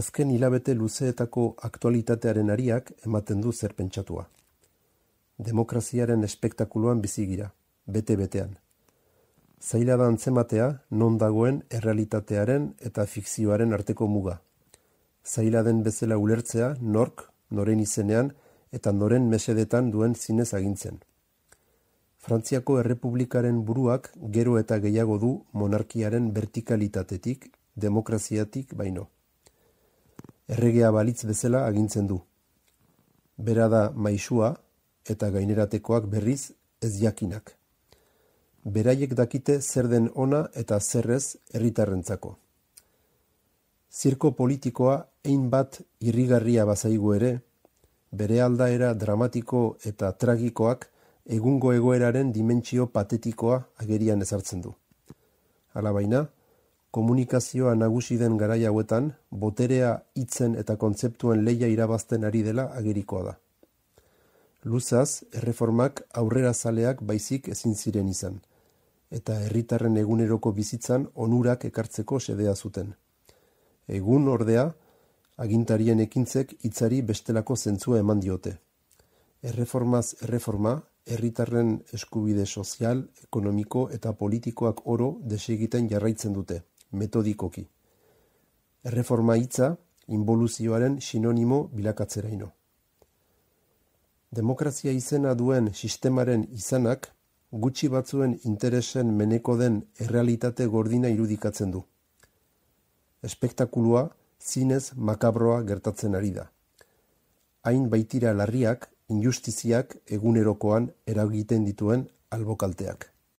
Azken hilabete luzeetako aktualitatearen ariak ematen du zer pentsatua. Demokraziaren espektakuloan bizigira, bete-betean. Zaila da antzematea non dagoen errealitatearen eta fikzioaren arteko muga. Zaila den bezala ulertzea nork, noren izenean eta noren mesedetan duen zinez agintzen. Frantziako Errepublikaren buruak gero eta gehiago du monarkiaren vertikalitatetik, demokraziatik baino. Erregea balitz bezala agintzen du. Bera da maisua eta gaineratekoak berriz ez jakinak. Beraiek dakite zer den ona eta zerrez herritarrentzako. Zirko politikoa ein bat irrigarria bazaigu ere, bere aldaera dramatiko eta tragikoak egungo egoeraren dimentsio patetikoa agerian ezartzen du. Alabaina, komunikazioa nagusi den garai hauetan, boterea hitzen eta kontzeptuen leia irabazten ari dela agerikoa da. Luzaz, erreformak aurrera zaleak baizik ezin ziren izan, eta herritarren eguneroko bizitzan onurak ekartzeko sedea zuten. Egun ordea, agintarien ekintzek hitzari bestelako zentzua eman diote. Erreformaz erreforma, herritarren eskubide sozial, ekonomiko eta politikoak oro desegiten jarraitzen dute, metodikoki. Erreforma hitza involuzioaren sinonimo bilakatzeraino. Demokrazia izena duen sistemaren izanak gutxi batzuen interesen meneko den errealitate gordina irudikatzen du. Espektakulua zinez makabroa gertatzen ari da. Hain baitira larriak injustiziak egunerokoan eragiten dituen albokalteak